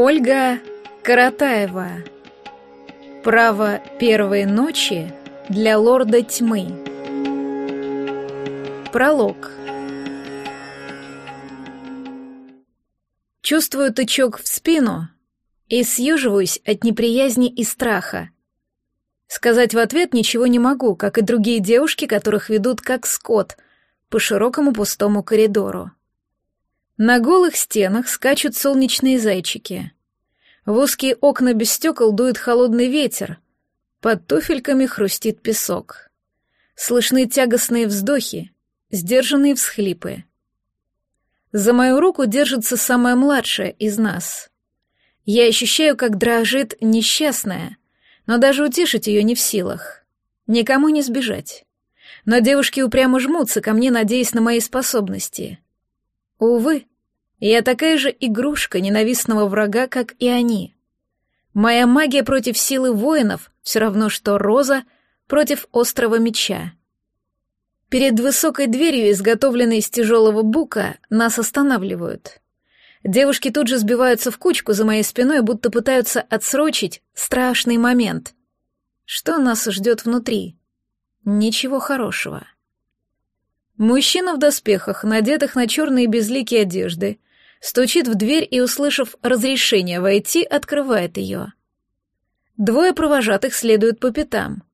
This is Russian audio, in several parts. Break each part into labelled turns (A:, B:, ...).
A: Ольга Каратаева. Право первой ночи для лорда тьмы. Пролог. Чувствую тычок в спину и съеживаюсь от неприязни и страха. Сказать в ответ ничего не могу, как и другие девушки, которых ведут как скот по широкому пустому коридору. На голых стенах скачут солнечные зайчики. В узкие окна без стекол дует холодный ветер. Под туфельками хрустит песок. Слышны тягостные вздохи, сдержанные всхлипы. За мою руку держится самая младшая из нас. Я ощущаю, как дрожит несчастная, но даже утешить ее не в силах. Никому не сбежать. Но девушки упрямо жмутся ко мне, надеясь на мои способности. Увы, я такая же игрушка ненавистного врага, как и они. Моя магия против силы воинов все равно, что роза против острого меча. Перед высокой дверью, изготовленной из тяжелого бука, нас останавливают. Девушки тут же сбиваются в кучку за моей спиной, будто пытаются отсрочить страшный момент. Что нас ждет внутри? Ничего хорошего. Мужчина в доспехах, надетых на черные безликие одежды, стучит в дверь и, услышав разрешение войти, открывает ее. Двое провожатых следуют по пятам.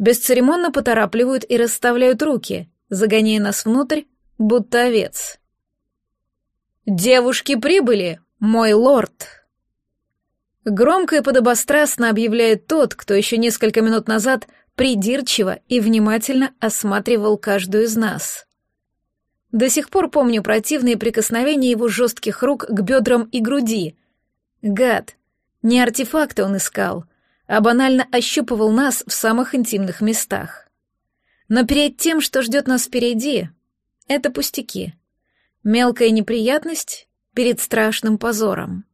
A: Бесцеремонно поторапливают и расставляют руки, загоняя нас внутрь, будто овец. «Девушки прибыли, мой лорд!» Громко и подобострастно объявляет тот, кто еще несколько минут назад придирчиво и внимательно осматривал каждую из нас. До сих пор помню противные прикосновения его жестких рук к бедрам и груди. Гад. Не артефакты он искал, а банально ощупывал нас в самых интимных местах. Но перед тем, что ждет нас впереди, это пустяки. Мелкая неприятность перед страшным позором.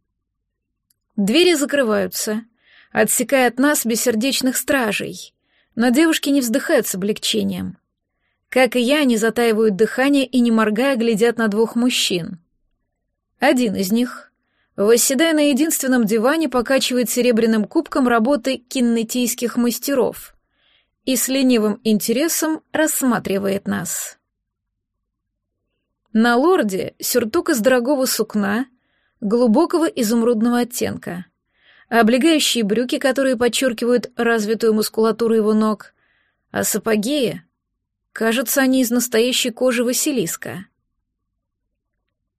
A: Двери закрываются, отсекая от нас бессердечных стражей, но девушки не вздыхают с облегчением — как и я, они затаивают дыхание и, не моргая, глядят на двух мужчин. Один из них, восседая на единственном диване, покачивает серебряным кубком работы киннетийских мастеров и с ленивым интересом рассматривает нас. На лорде сюртук из дорогого сукна, глубокого изумрудного оттенка, облегающие брюки, которые подчеркивают развитую мускулатуру его ног, а сапоги Кажется, они из настоящей кожи Василиска.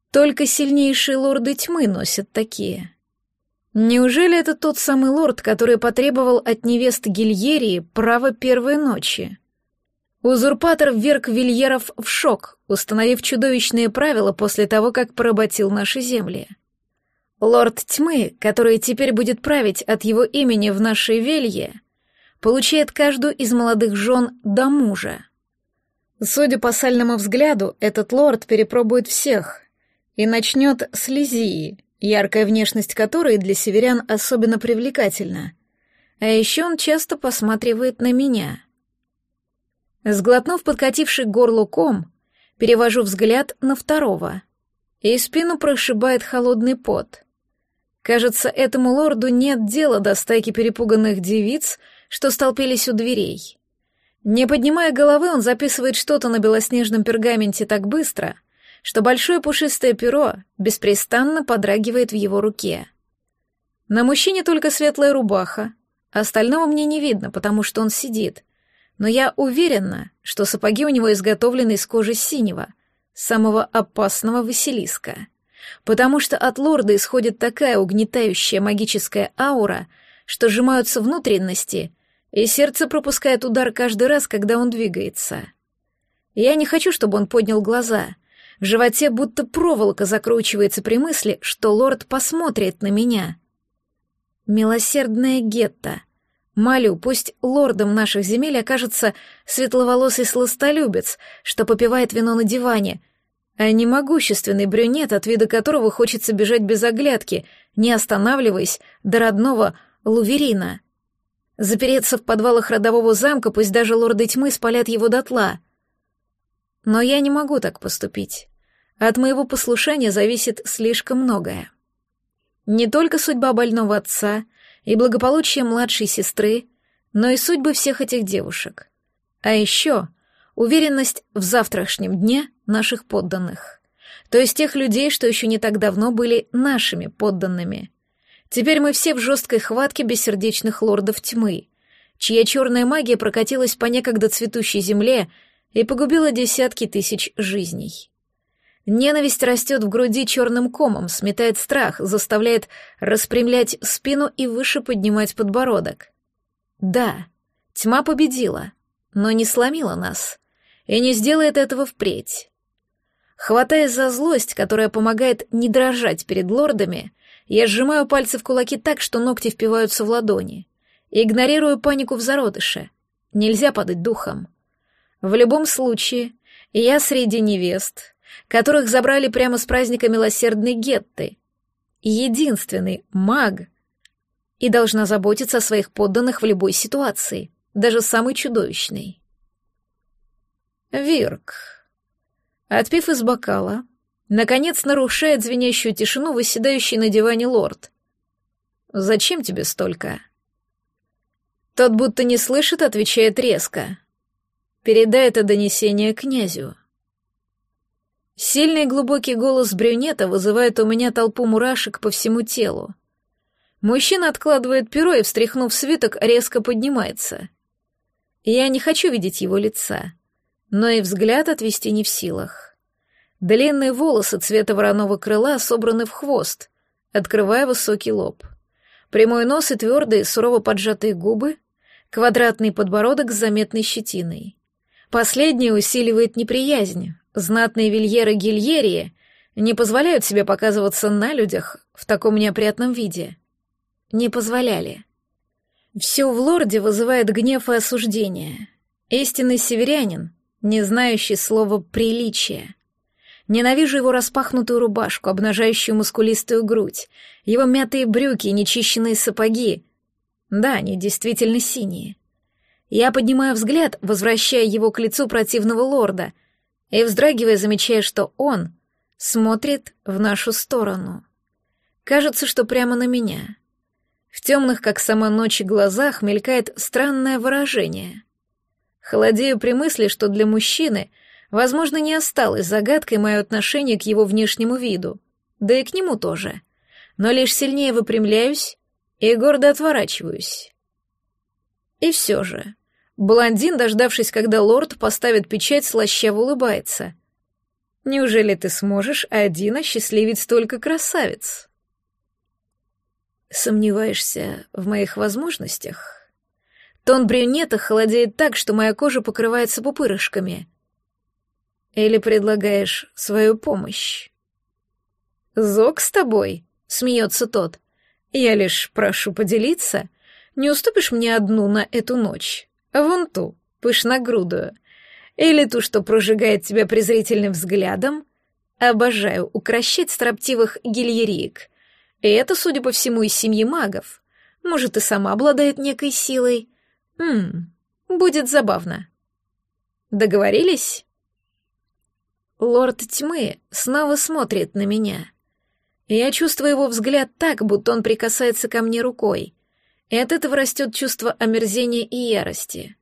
A: Только сильнейшие лорды тьмы носят такие. Неужели это тот самый лорд, который потребовал от невесты Гильерии право первой ночи? Узурпатор вверг Вильеров в шок, установив чудовищные правила после того, как поработил наши земли. Лорд тьмы, который теперь будет править от его имени в нашей велье, получает каждую из молодых жен до мужа. Судя по сальному взгляду, этот лорд перепробует всех и начнет с Лизии, яркая внешность которой для северян особенно привлекательна. А еще он часто посматривает на меня. Сглотнув подкативший горлу ком, перевожу взгляд на второго, и спину прошибает холодный пот. Кажется, этому лорду нет дела до стайки перепуганных девиц, что столпились у дверей. Не поднимая головы, он записывает что-то на белоснежном пергаменте так быстро, что большое пушистое перо беспрестанно подрагивает в его руке. На мужчине только светлая рубаха, остального мне не видно, потому что он сидит. Но я уверена, что сапоги у него изготовлены из кожи синего, самого опасного Василиска. Потому что от лорда исходит такая угнетающая магическая аура, что сжимаются внутренности — и сердце пропускает удар каждый раз, когда он двигается. Я не хочу, чтобы он поднял глаза. В животе будто проволока закручивается при мысли, что лорд посмотрит на меня. Милосердная гетто. Молю, пусть лордом наших земель окажется светловолосый сластолюбец, что попивает вино на диване, а не могущественный брюнет, от вида которого хочется бежать без оглядки, не останавливаясь до родного Луверина. Запереться в подвалах родового замка, пусть даже лорды тьмы спалят его дотла. Но я не могу так поступить. От моего послушания зависит слишком многое. Не только судьба больного отца и благополучие младшей сестры, но и судьбы всех этих девушек. А еще уверенность в завтрашнем дне наших подданных. То есть тех людей, что еще не так давно были нашими подданными. Теперь мы все в жесткой хватке бессердечных лордов тьмы, чья черная магия прокатилась по некогда цветущей земле и погубила десятки тысяч жизней. Ненависть растет в груди черным комом, сметает страх, заставляет распрямлять спину и выше поднимать подбородок. Да, тьма победила, но не сломила нас и не сделает этого впредь. Хватаясь за злость, которая помогает не дрожать перед лордами, я сжимаю пальцы в кулаки так, что ногти впиваются в ладони. Игнорирую панику в зародыше. Нельзя падать духом. В любом случае, я среди невест, которых забрали прямо с праздника милосердной Гетты. Единственный маг. И должна заботиться о своих подданных в любой ситуации, даже самой чудовищной. Вирк. Отпив из бокала, наконец нарушает звенящую тишину выседающий на диване лорд. «Зачем тебе столько?» Тот будто не слышит, отвечает резко. «Передай это донесение князю». Сильный глубокий голос брюнета вызывает у меня толпу мурашек по всему телу. Мужчина откладывает перо и, встряхнув свиток, резко поднимается. Я не хочу видеть его лица но и взгляд отвести не в силах. Длинные волосы цвета вороного крыла собраны в хвост, открывая высокий лоб. Прямой нос и твердые, сурово поджатые губы, квадратный подбородок с заметной щетиной. Последнее усиливает неприязнь. Знатные вильеры Гильерии не позволяют себе показываться на людях в таком неопрятном виде. Не позволяли. Все в лорде вызывает гнев и осуждение. Истинный северянин не знающий слова «приличие». Ненавижу его распахнутую рубашку, обнажающую мускулистую грудь, его мятые брюки и нечищенные сапоги. Да, они действительно синие. Я поднимаю взгляд, возвращая его к лицу противного лорда, и, вздрагивая, замечая, что он смотрит в нашу сторону. Кажется, что прямо на меня. В темных, как сама ночь, глазах мелькает странное выражение. Холодею при мысли, что для мужчины, возможно, не осталось загадкой мое отношение к его внешнему виду, да и к нему тоже. Но лишь сильнее выпрямляюсь и гордо отворачиваюсь. И все же, блондин, дождавшись, когда лорд поставит печать, слащаво улыбается. «Неужели ты сможешь один осчастливить столько красавиц?» «Сомневаешься в моих возможностях?» Тон брюнета холодеет так, что моя кожа покрывается пупырышками. Или предлагаешь свою помощь? «Зок с тобой?» — смеется тот. «Я лишь прошу поделиться. Не уступишь мне одну на эту ночь? Вон ту, пышногрудую. Или ту, что прожигает тебя презрительным взглядом? Обожаю укращать строптивых гильериек. И это, судя по всему, из семьи магов. Может, и сама обладает некой силой. Хм, будет забавно. Договорились? Лорд тьмы снова смотрит на меня. Я чувствую его взгляд так, будто он прикасается ко мне рукой, и от этого растет чувство омерзения и ярости.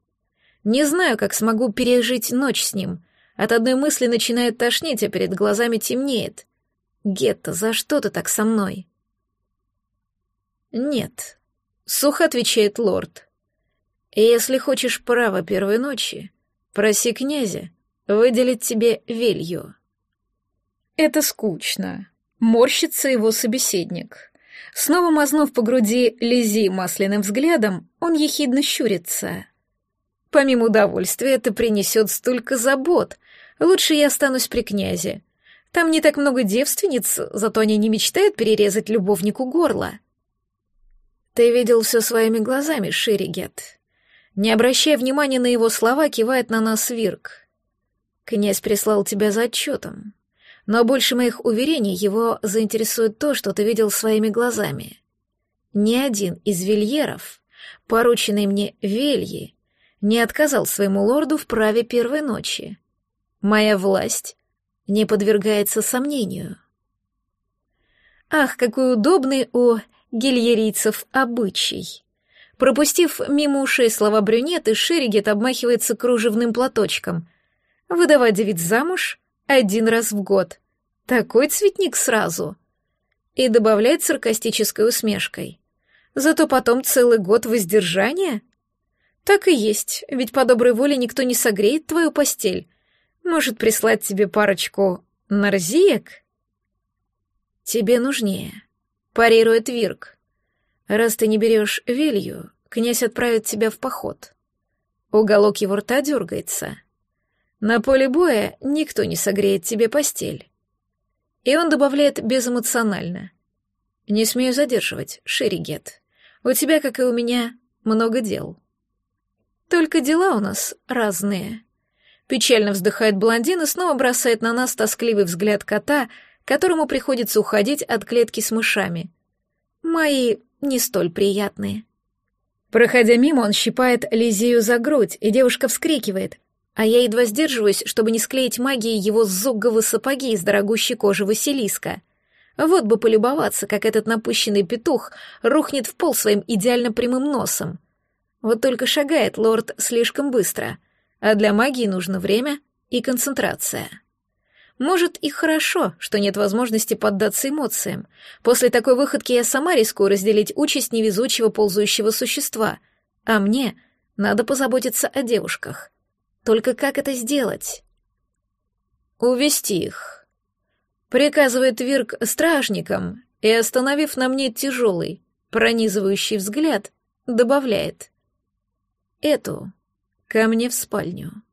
A: Не знаю, как смогу пережить ночь с ним. От одной мысли начинает тошнить, а перед глазами темнеет. Гетто, за что ты так со мной? Нет, сухо отвечает лорд. Если хочешь права первой ночи, проси князя выделить тебе велью. Это скучно. Морщится его собеседник. Снова мазнув по груди Лизи масляным взглядом, он ехидно щурится. Помимо удовольствия это принесет столько забот. Лучше я останусь при князе. Там не так много девственниц, зато они не мечтают перерезать любовнику горло. Ты видел все своими глазами, Ширигет. Не обращая внимания на его слова, кивает на нас Вирк. «Князь прислал тебя за отчетом. Но больше моих уверений его заинтересует то, что ты видел своими глазами. Ни один из вильеров, порученный мне Вельи, не отказал своему лорду в праве первой ночи. Моя власть не подвергается сомнению». Ах, какой удобный у гильерийцев обычай. Пропустив мимо ушей слова брюнеты, Шеригет обмахивается кружевным платочком. Выдавать девиц замуж один раз в год. Такой цветник сразу. И добавляет саркастической усмешкой. Зато потом целый год воздержания? Так и есть, ведь по доброй воле никто не согреет твою постель. Может прислать тебе парочку нарзиек? Тебе нужнее, парирует Вирк. Раз ты не берешь Вилью, князь отправит тебя в поход. Уголок его рта дергается. На поле боя никто не согреет тебе постель. И он добавляет безэмоционально. Не смею задерживать, Шеригет. У тебя, как и у меня, много дел. Только дела у нас разные. Печально вздыхает блондин и снова бросает на нас тоскливый взгляд кота, которому приходится уходить от клетки с мышами. Мои не столь приятные. Проходя мимо, он щипает Лизию за грудь, и девушка вскрикивает, а я едва сдерживаюсь, чтобы не склеить магией его зуговые сапоги из дорогущей кожи Василиска. Вот бы полюбоваться, как этот напыщенный петух рухнет в пол своим идеально прямым носом. Вот только шагает лорд слишком быстро, а для магии нужно время и концентрация. Может, и хорошо, что нет возможности поддаться эмоциям. После такой выходки я сама рискую разделить участь невезучего ползающего существа, а мне надо позаботиться о девушках. Только как это сделать? Увести их. Приказывает Вирк стражникам и, остановив на мне тяжелый, пронизывающий взгляд, добавляет. Эту ко мне в спальню.